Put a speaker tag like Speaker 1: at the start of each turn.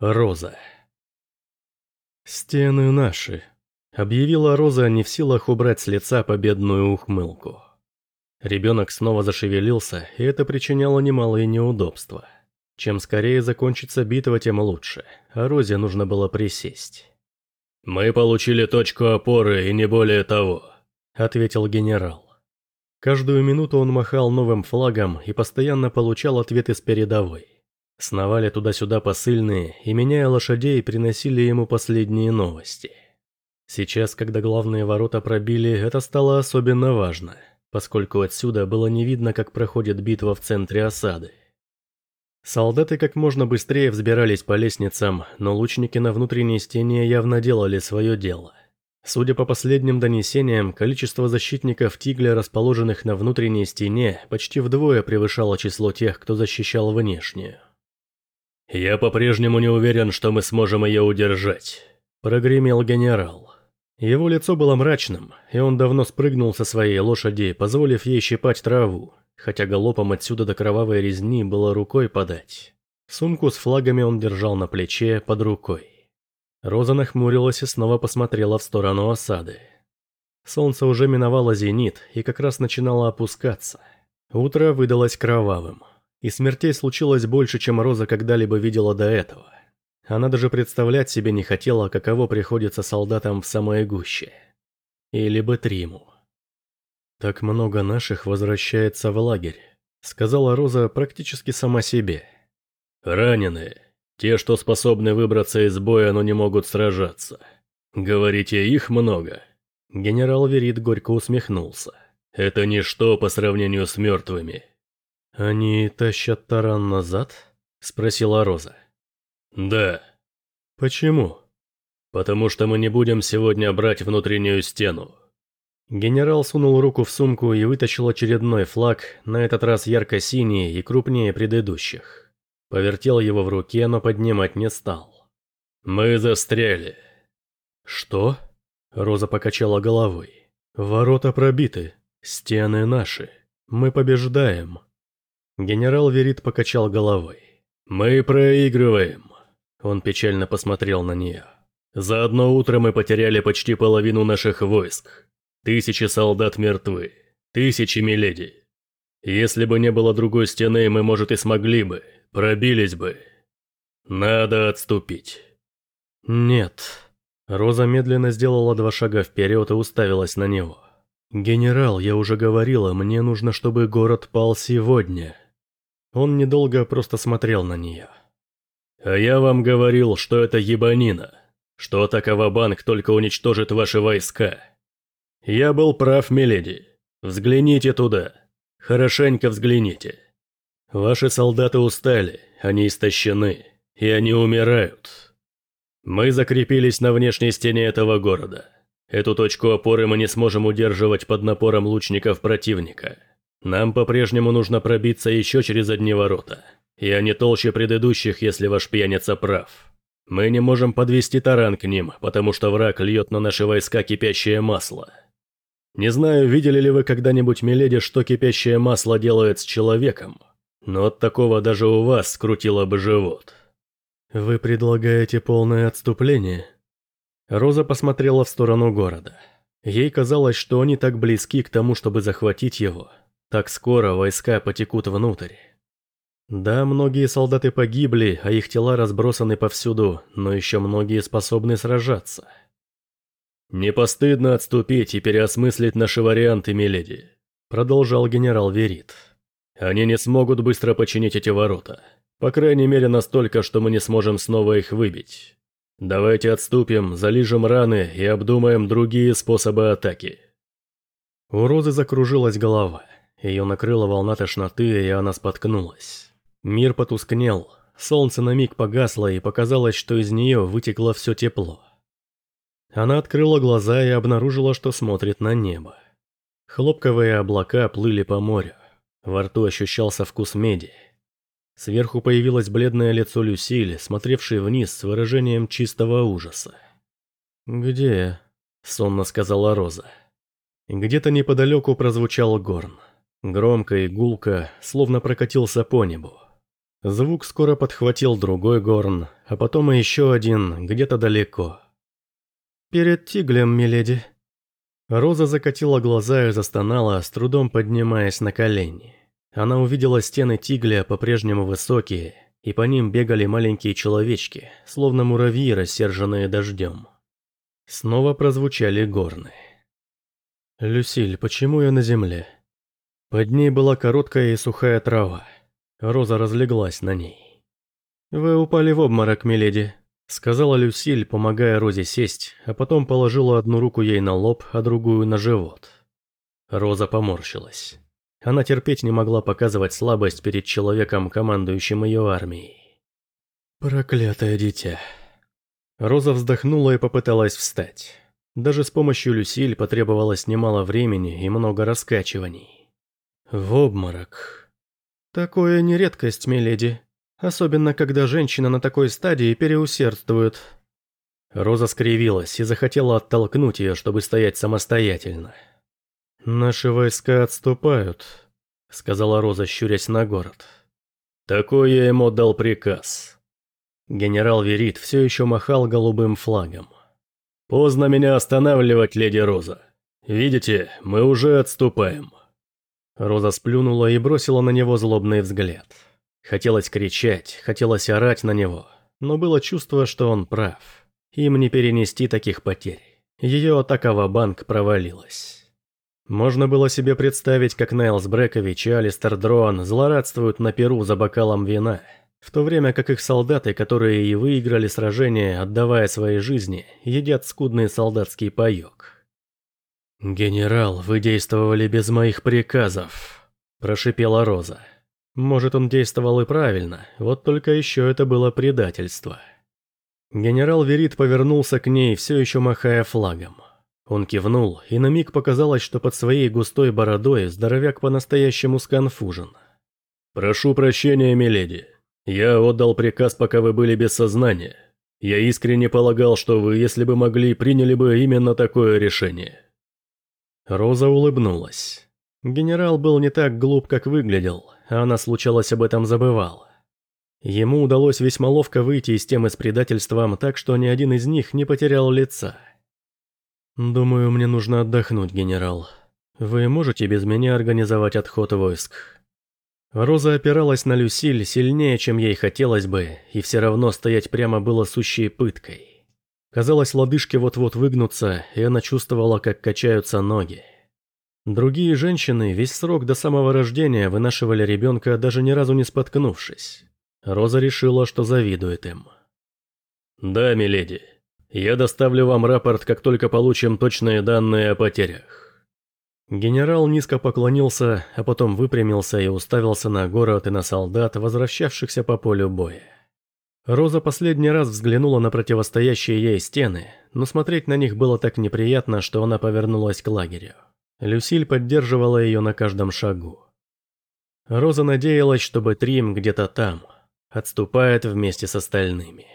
Speaker 1: Роза. «Стены наши», — объявила Роза, не в силах убрать с лица победную ухмылку. Ребенок снова зашевелился, и это причиняло немалые неудобства. Чем скорее закончится битва, тем лучше, а Розе нужно было присесть.
Speaker 2: «Мы получили точку опоры, и не более того», — ответил генерал.
Speaker 1: Каждую минуту он махал новым флагом и постоянно получал ответы с передовой. Сновали туда-сюда посыльные и, меняя лошадей, приносили ему последние новости. Сейчас, когда главные ворота пробили, это стало особенно важно, поскольку отсюда было не видно, как проходит битва в центре осады. Солдаты как можно быстрее взбирались по лестницам, но лучники на внутренней стене явно делали свое дело. Судя по последним донесениям, количество защитников Тигля, расположенных на внутренней стене, почти вдвое превышало число тех, кто защищал внешнюю.
Speaker 2: «Я по-прежнему не уверен, что мы сможем ее удержать», – прогремел генерал.
Speaker 1: Его лицо было мрачным, и он давно спрыгнул со своей лошади, позволив ей щипать траву, хотя галопом отсюда до кровавой резни было рукой подать. Сумку с флагами он держал на плече под рукой. Роза нахмурилась и снова посмотрела в сторону осады. Солнце уже миновало зенит и как раз начинало опускаться. Утро выдалось кровавым. И смертей случилось больше, чем Роза когда-либо видела до этого. Она даже представлять себе не хотела, каково приходится солдатам в самой гуще. Или бы Триму. «Так много наших возвращается в лагерь», — сказала Роза практически сама себе.
Speaker 2: «Раненые. Те, что способны выбраться из боя, но не могут сражаться. Говорите, их много?»
Speaker 1: Генерал Верит горько усмехнулся.
Speaker 2: «Это ничто по сравнению с мертвыми.
Speaker 1: «Они тащат таран назад?» – спросила Роза.
Speaker 2: «Да».
Speaker 1: «Почему?»
Speaker 2: «Потому что мы не будем сегодня брать внутреннюю стену».
Speaker 1: Генерал сунул руку в сумку и вытащил очередной флаг, на этот раз ярко-синий и крупнее предыдущих. Повертел его в руке, но поднимать не стал.
Speaker 2: «Мы застряли».
Speaker 1: «Что?» Роза покачала головой. «Ворота пробиты. Стены наши. Мы побеждаем». Генерал Верит покачал головой.
Speaker 2: «Мы проигрываем». Он печально посмотрел на нее. «За одно утро мы потеряли почти половину наших войск. Тысячи солдат мертвы. Тысячи миледи. Если бы не было другой стены, мы, может, и смогли бы. Пробились бы. Надо отступить».
Speaker 1: «Нет». Роза медленно сделала два шага вперед и уставилась на него. «Генерал, я уже говорила, мне нужно, чтобы город пал сегодня». Он недолго просто смотрел на нее.
Speaker 2: «А я вам говорил, что это ебанина, что атака банк только уничтожит ваши войска. Я был прав, миледи. Взгляните туда. Хорошенько взгляните. Ваши солдаты устали, они истощены, и они умирают. Мы закрепились на внешней стене этого города. Эту точку опоры мы не сможем удерживать под напором лучников противника. Нам по-прежнему нужно пробиться еще через одни ворота. Я не толще предыдущих, если ваш пьяница прав. Мы не можем подвести таран к ним, потому что враг льет на наши войска кипящее масло. Не знаю, видели ли вы когда-нибудь, миледи, что кипящее масло делает с человеком, но от такого даже у вас скрутило бы живот.
Speaker 1: Вы предлагаете полное отступление? Роза посмотрела в сторону города. Ей казалось, что они так близки к тому, чтобы захватить его, так скоро войска потекут внутрь. Да, многие солдаты погибли, а их тела разбросаны повсюду, но еще многие способны сражаться.
Speaker 2: «Не постыдно отступить и переосмыслить наши варианты, миледи», — продолжал генерал Верит. «Они не смогут быстро починить эти ворота. По крайней мере, настолько, что мы не сможем снова их выбить. Давайте отступим, залижем раны и обдумаем другие способы атаки».
Speaker 1: У Розы закружилась голова. Ее накрыла волна тошноты, и она споткнулась. Мир потускнел, солнце на миг погасло, и показалось, что из нее вытекло все тепло. Она открыла глаза и обнаружила, что смотрит на небо. Хлопковые облака плыли по морю. Во рту ощущался вкус меди. Сверху появилось бледное лицо Люсиль, смотревшей вниз с выражением чистого ужаса. «Где?» – сонно сказала Роза. Где-то неподалеку прозвучал горн. Громко и гулко, словно прокатился по небу. Звук скоро подхватил другой горн, а потом и еще один, где-то далеко. «Перед тиглем, миледи». Роза закатила глаза и застонала, с трудом поднимаясь на колени. Она увидела стены тигля по-прежнему высокие, и по ним бегали маленькие человечки, словно муравьи, рассерженные дождем. Снова прозвучали горны. «Люсиль, почему я на земле?» Под ней была короткая и сухая трава. Роза разлеглась на ней. «Вы упали в обморок, миледи», — сказала Люсиль, помогая Розе сесть, а потом положила одну руку ей на лоб, а другую на живот. Роза поморщилась. Она терпеть не могла показывать слабость перед человеком, командующим ее армией. «Проклятое дитя». Роза вздохнула и попыталась встать. Даже с помощью Люсиль потребовалось немало времени и много раскачиваний. В обморок. «Такое не редкость, миледи. Особенно, когда женщина на такой стадии переусердствует». Роза скривилась и захотела оттолкнуть ее, чтобы стоять самостоятельно. «Наши войска отступают», — сказала Роза, щурясь на город. «Такой я ему дал приказ». Генерал Верит все еще махал голубым флагом. «Поздно меня останавливать, леди Роза. Видите, мы уже отступаем». Роза сплюнула и бросила на него злобный взгляд. Хотелось кричать, хотелось орать на него, но было чувство, что он прав. Им не перенести таких потерь. Ее атака в банк провалилась. Можно было себе представить, как Найлс Брекович и Алистер Дроан злорадствуют на Перу за бокалом вина, в то время как их солдаты, которые и выиграли сражение, отдавая свои жизни, едят скудный солдатский паёк. «Генерал, вы действовали без моих приказов», – прошипела Роза. Может, он действовал и правильно, вот только еще это было предательство. Генерал Верит повернулся к ней, все еще махая флагом. Он кивнул, и на миг показалось, что под своей густой бородой здоровяк по-настоящему сконфужен. «Прошу прощения, миледи. Я отдал приказ, пока вы были без сознания. Я искренне полагал, что вы, если бы могли, приняли бы именно такое решение». Роза улыбнулась. Генерал был не так глуп, как выглядел, а она случалось об этом забывала. Ему удалось весьма ловко выйти из темы с предательством так, что ни один из них не потерял лица. «Думаю, мне нужно отдохнуть, генерал. Вы можете без меня организовать отход войск?» Роза опиралась на Люсиль сильнее, чем ей хотелось бы, и все равно стоять прямо было сущей пыткой. Казалось, лодыжки вот-вот выгнутся, и она чувствовала, как качаются ноги. Другие женщины весь срок до самого рождения вынашивали ребенка, даже ни разу не споткнувшись. Роза решила, что завидует им. «Да, миледи. Я доставлю вам рапорт, как только получим точные данные о потерях». Генерал низко поклонился, а потом выпрямился и уставился на город и на солдат, возвращавшихся по полю боя. Роза последний раз взглянула на противостоящие ей стены, но смотреть на них было так неприятно, что она повернулась к лагерю. Люсиль поддерживала ее на каждом шагу. Роза надеялась, что Бэтрим где-то там, отступает вместе с остальными.